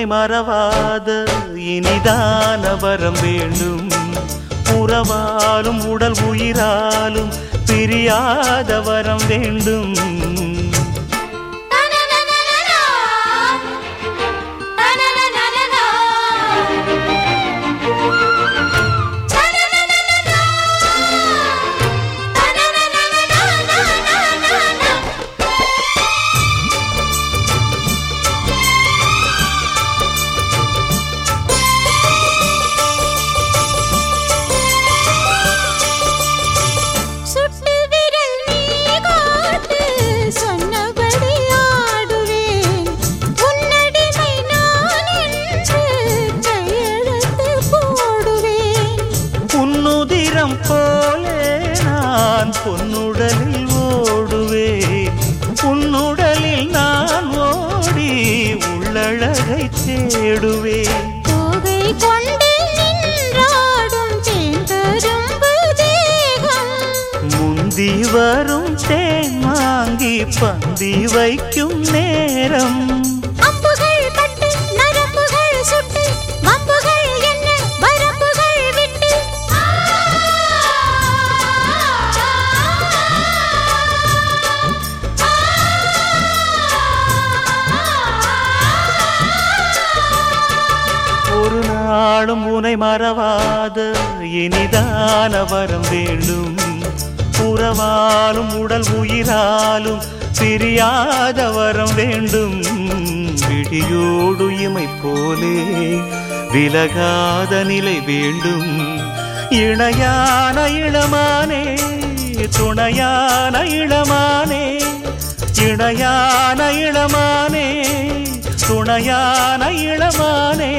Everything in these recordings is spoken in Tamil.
உன்னை மறவாத இனிதான வரம் வேண்டும். உறவாலும் உடல் உயிராலும் பிரியாத வரம் வேண்டும். உன்னுதிரம் போலே நான் பொன்னுடலில் ஓடுவேன். உன்னுடலில் நான் ஓடி உள்ளழகை தேடுவேன். தோகை கொண்டு நின்றாடும் முந்தி வரும் தேன் வாங்கி பந்தி வைக்கும் நேரம். அம்புகள் உன்னை மறவாத இனிதான வரம் வேண்டும். உறவாலும் உடல் உயிராலும் பிரியாத வரம் வேண்டும். விடியோடு இமை போலே விலகாத நிலை வேண்டும். இணையான இளமானே துணையான இளமானே இணையான இளமானே துணையான இளமானே.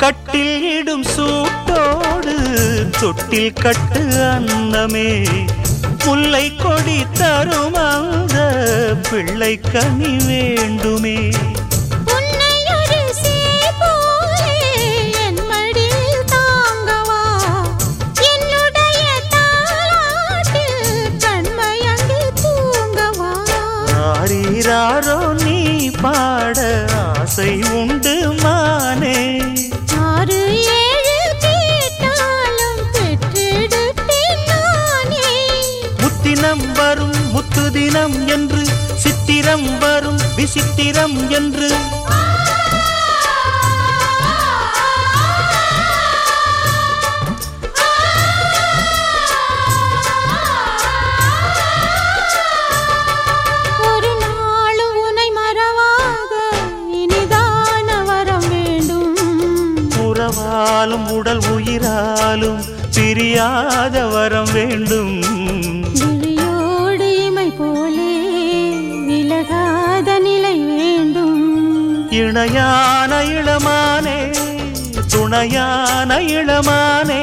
கட்டில் இடும் சூட்டோடு தொட்டில் கட்டு அன்னமே. முல்லை கொடி தரும் அந்த பிள்ளை கனி வேண்டுமே. உன்னை ஒரு சேய் வரும் முத்து தினம் என்று சித்திரம் வரும் விசித்திரம் என்று. உடல் உயிராலும் பிரியாத வரம் வேண்டும். இணையான இளமானே துணையான இளமானே.